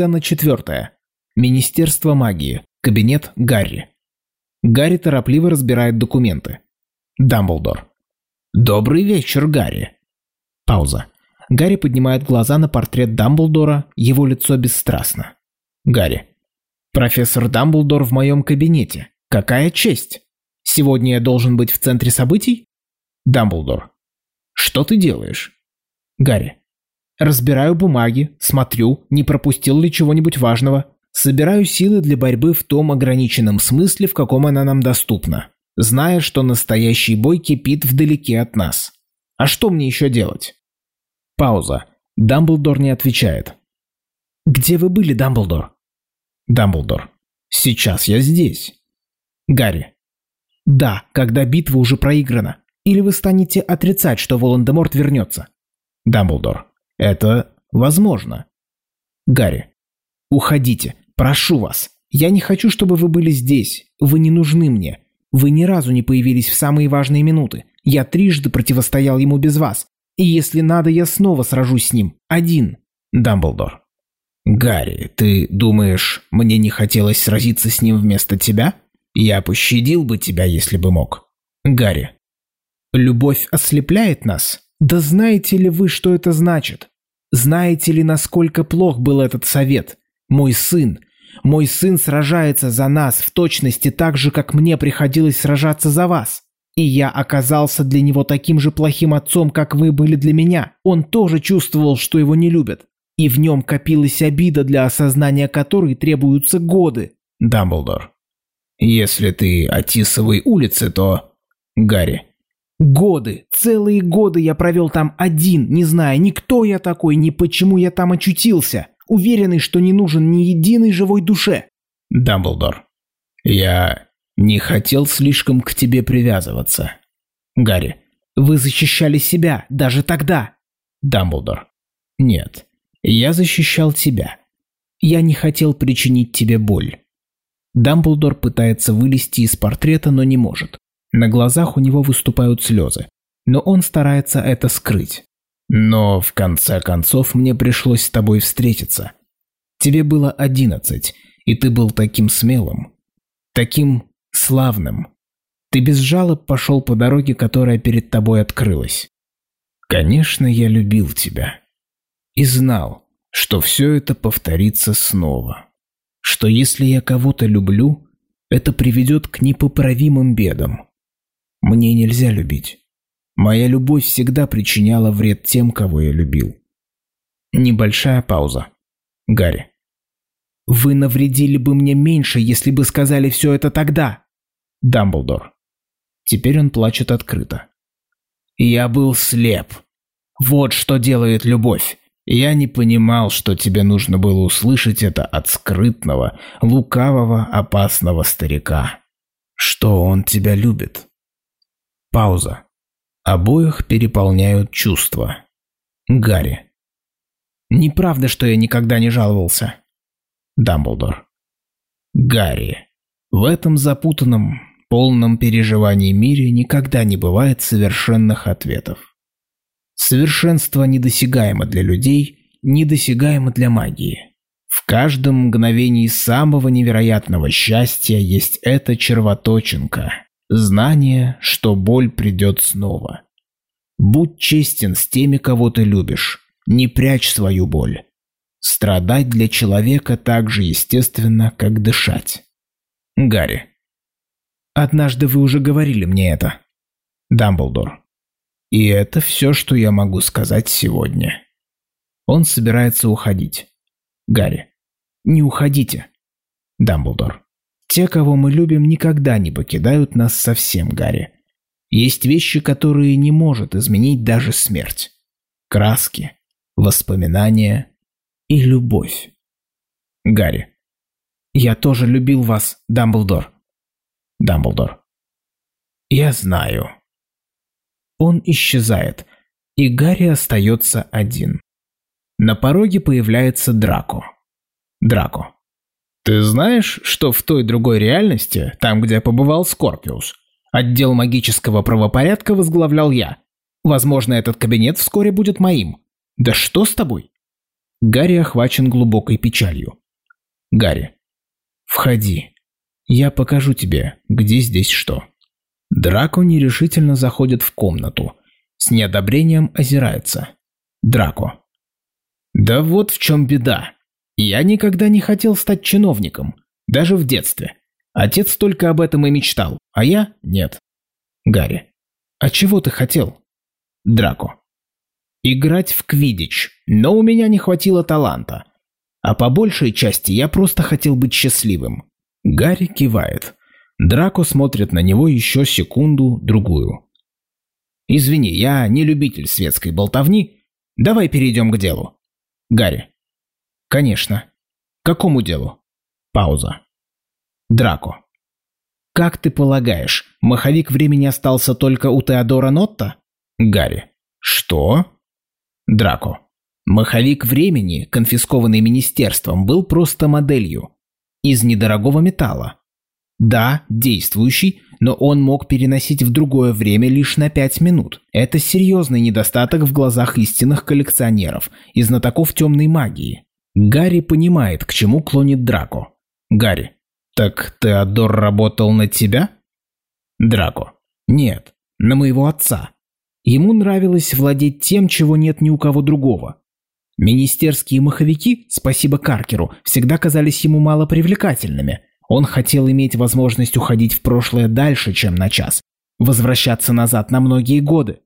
Сцена четвертая. Министерство магии. Кабинет Гарри. Гарри торопливо разбирает документы. Дамблдор. «Добрый вечер, Гарри». Пауза. Гарри поднимает глаза на портрет Дамблдора, его лицо бесстрастно. Гарри. «Профессор Дамблдор в моем кабинете. Какая честь! Сегодня я должен быть в центре событий?» Дамблдор. «Что ты делаешь?» Гарри. «Разбираю бумаги, смотрю, не пропустил ли чего-нибудь важного. Собираю силы для борьбы в том ограниченном смысле, в каком она нам доступна, зная, что настоящий бой кипит вдалеке от нас. А что мне еще делать?» Пауза. Дамблдор не отвечает. «Где вы были, Дамблдор?» Дамблдор. «Сейчас я здесь». Гарри. «Да, когда битва уже проиграна. Или вы станете отрицать, что Волан-де-Морт вернется?» Дамблдор. «Это возможно». Гарри. «Уходите. Прошу вас. Я не хочу, чтобы вы были здесь. Вы не нужны мне. Вы ни разу не появились в самые важные минуты. Я трижды противостоял ему без вас. И если надо, я снова сражусь с ним. Один». Дамблдор. «Гарри, ты думаешь, мне не хотелось сразиться с ним вместо тебя? Я пощадил бы тебя, если бы мог». Гарри. «Любовь ослепляет нас? Да знаете ли вы, что это значит? Знаете ли, насколько плох был этот совет? Мой сын, мой сын сражается за нас в точности так же, как мне приходилось сражаться за вас. И я оказался для него таким же плохим отцом, как вы были для меня. Он тоже чувствовал, что его не любят. И в нем копилась обида, для осознания которой требуются годы. Дамблдор. Если ты о Тисовой улице, то... Гарри. Годы, целые годы я провел там один, не зная ни кто я такой, ни почему я там очутился уверенный, что не нужен ни единой живой душе. Дамблдор, я не хотел слишком к тебе привязываться. Гарри, вы защищали себя даже тогда. Дамблдор, нет, я защищал тебя. Я не хотел причинить тебе боль. Дамблдор пытается вылезти из портрета, но не может. На глазах у него выступают слезы, но он старается это скрыть. Но в конце концов мне пришлось с тобой встретиться. Тебе было одиннадцать, и ты был таким смелым, таким славным. Ты без жалоб пошел по дороге, которая перед тобой открылась. Конечно, я любил тебя. И знал, что все это повторится снова. Что если я кого-то люблю, это приведет к непоправимым бедам. Мне нельзя любить. Моя любовь всегда причиняла вред тем, кого я любил. Небольшая пауза. Гарри. Вы навредили бы мне меньше, если бы сказали все это тогда. Дамблдор. Теперь он плачет открыто. Я был слеп. Вот что делает любовь. Я не понимал, что тебе нужно было услышать это от скрытного, лукавого, опасного старика. Что он тебя любит. Пауза. Обоих переполняют чувства. Гарри. Неправда, что я никогда не жаловался. Дамблдор. Гарри. В этом запутанном, полном переживании мире никогда не бывает совершенных ответов. Совершенство недосягаемо для людей, недосягаемо для магии. В каждом мгновении самого невероятного счастья есть эта червоточинка, Знание, что боль придет снова. Будь честен с теми, кого ты любишь. Не прячь свою боль. Страдать для человека так же естественно, как дышать. Гарри. Однажды вы уже говорили мне это. Дамблдор. И это все, что я могу сказать сегодня. Он собирается уходить. Гарри. Не уходите. Дамблдор. Те, кого мы любим, никогда не покидают нас совсем, Гарри. Есть вещи, которые не может изменить даже смерть. Краски, воспоминания и любовь. Гарри. Я тоже любил вас, Дамблдор. Дамблдор. Я знаю. Он исчезает, и Гарри остается один. На пороге появляется Драко. Драко. Ты знаешь, что в той другой реальности, там, где побывал Скорпиус, отдел магического правопорядка возглавлял я. Возможно, этот кабинет вскоре будет моим. Да что с тобой? Гарри охвачен глубокой печалью. Гарри. Входи. Я покажу тебе, где здесь что. Драко нерешительно заходит в комнату. С неодобрением озирается. Драко. Да вот в чем беда. Я никогда не хотел стать чиновником. Даже в детстве. Отец только об этом и мечтал, а я – нет. Гарри. А чего ты хотел? Драко. Играть в квидич, но у меня не хватило таланта. А по большей части я просто хотел быть счастливым. Гарри кивает. Драко смотрит на него еще секунду-другую. «Извини, я не любитель светской болтовни. Давай перейдем к делу». Гарри. «Конечно. Какому делу?» Пауза. Драко. «Как ты полагаешь, маховик времени остался только у Теодора Нотта?» Гарри. «Что?» Драко. Маховик времени, конфискованный министерством, был просто моделью. Из недорогого металла. Да, действующий, но он мог переносить в другое время лишь на пять минут. Это серьезный недостаток в глазах истинных коллекционеров и знатоков темной магии. Гарри понимает, к чему клонит Драко. Гарри. Так Теодор работал на тебя? Драко. Нет, на моего отца. Ему нравилось владеть тем, чего нет ни у кого другого. Министерские маховики, спасибо Каркеру, всегда казались ему мало привлекательными. Он хотел иметь возможность уходить в прошлое дальше, чем на час. Возвращаться назад на многие годы.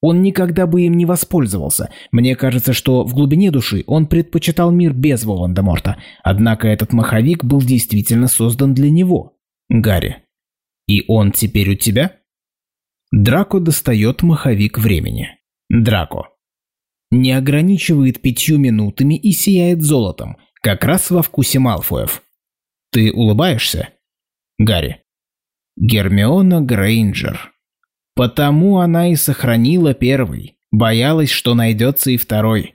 Он никогда бы им не воспользовался. Мне кажется, что в глубине души он предпочитал мир без Волан-де-Морта. Однако этот маховик был действительно создан для него. Гарри. И он теперь у тебя? Драко достает маховик времени. Драко не ограничивает пятью минутами и сияет золотом, как раз во вкусе Малфоев. Ты улыбаешься? Гарри. Гермиона Грейнджер. Потому она и сохранила первый. Боялась, что найдется и второй.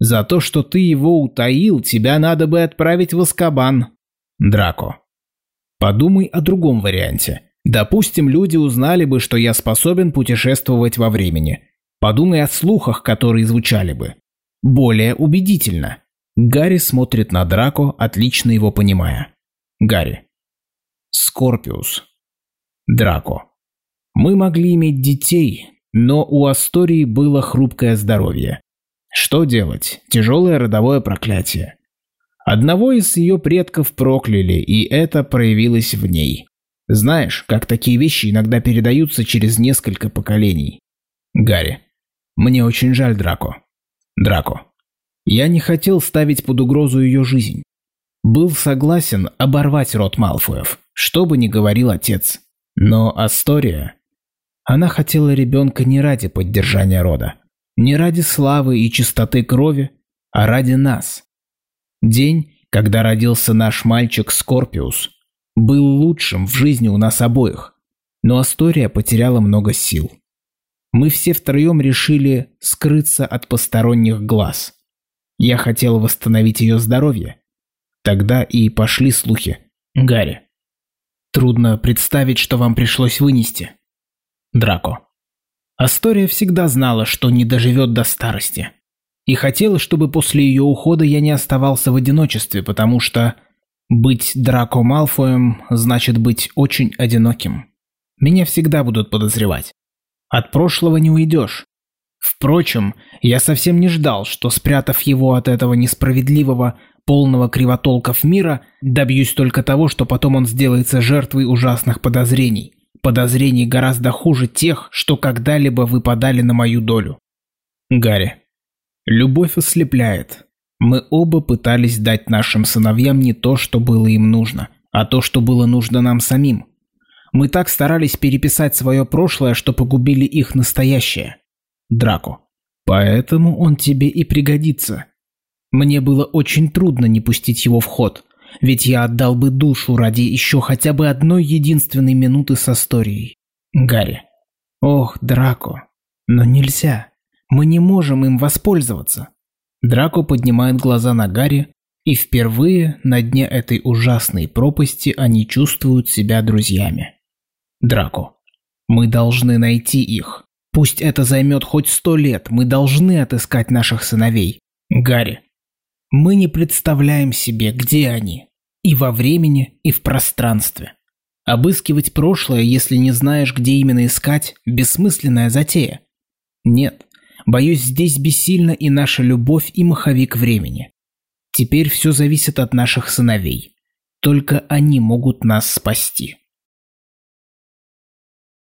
За то, что ты его утаил, тебя надо бы отправить в Аскабан. Драко. Подумай о другом варианте. Допустим, люди узнали бы, что я способен путешествовать во времени. Подумай о слухах, которые звучали бы. Более убедительно. Гарри смотрит на Драко, отлично его понимая. Гарри. Скорпиус. Драко. Мы могли иметь детей, но у Астории было хрупкое здоровье. Что делать? Тяжелое родовое проклятие. Одного из ее предков прокляли, и это проявилось в ней. Знаешь, как такие вещи иногда передаются через несколько поколений. Гарри. Мне очень жаль Драко. Драко. Я не хотел ставить под угрозу ее жизнь. Был согласен оборвать род Малфоев, что бы ни говорил отец. Но Астория... Она хотела ребенка не ради поддержания рода, не ради славы и чистоты крови, а ради нас. День, когда родился наш мальчик Скорпиус, был лучшим в жизни у нас обоих, но Астория потеряла много сил. Мы все втроем решили скрыться от посторонних глаз. Я хотел восстановить ее здоровье. Тогда и пошли слухи. Гарри. Трудно представить, что вам пришлось вынести. Драко. Астория всегда знала, что не доживет до старости. И хотела, чтобы после ее ухода я не оставался в одиночестве, потому что быть Драко Малфоем значит быть очень одиноким. Меня всегда будут подозревать. От прошлого не уйдешь. Впрочем, я совсем не ждал, что, спрятав его от этого несправедливого, полного кривотолков мира, добьюсь только того, что потом он сделается жертвой ужасных подозрений. Подозрений гораздо хуже тех, что когда-либо выпадали на мою долю. Гарри. Любовь ослепляет. Мы оба пытались дать нашим сыновьям не то, что было им нужно, а то, что было нужно нам самим. Мы так старались переписать свое прошлое, что погубили их настоящее. Драко. Поэтому он тебе и пригодится. Мне было очень трудно не пустить его в ход, ведь я отдал бы душу ради еще хотя бы одной единственной минуты с историей. Гарри. Ох, Драко. Но нельзя. Мы не можем им воспользоваться. Драко поднимает глаза на Гарри, и впервые на дне этой ужасной пропасти они чувствуют себя друзьями. Драко. Мы должны найти их. Пусть это займет хоть сто лет, мы должны отыскать наших сыновей. Гарри. Мы не представляем себе, где они. И во времени, и в пространстве. Обыскивать прошлое, если не знаешь, где именно искать, бессмысленная затея. Нет, боюсь, здесь бессильна и наша любовь, и маховик времени. Теперь все зависит от наших сыновей. Только они могут нас спасти.